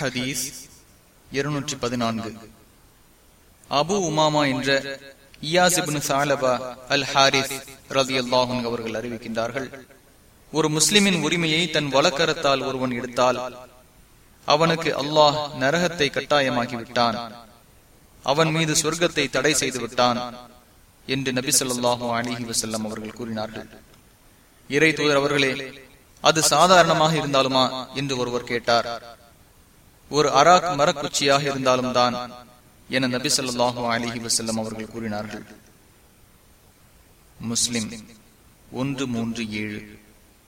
ஹதீஸ் இருநூற்றி பதினான்கு. அபு உமாமா என்ற இயாசிபின் சாலபா அல் ஹாரிஸ் ரதி அல்லாஹன் அவர்கள் அறிவிக்கின்றார்கள் ஒரு முஸ்லிமின் உரிமையை தன் வழக்கரத்தால் ஒருவன் எடுத்தால் அவனுக்கு அல்லாஹ் நரகத்தை கட்டாயமாக்கிவிட்டான் அவன் மீது சொர்க்கத்தை தடை செய்து விட்டான் என்று நபி சொல்லாஹு அலிஹி வசல்லம் அவர்கள் கூறினார்கள். இறை தூதர் அவர்களே அது சாதாரணமாக இருந்தாலுமா? என்று ஒருவர் கேட்டார். ஒரு அராக் மரக்குச்சியாக இருந்தாலும் தான் என நபி சொல்லாஹு அலிஹி வசல்லம் அவர்கள் கூறினார்கள். முஸ்லிம் ஒன்று மூன்று ஏழு.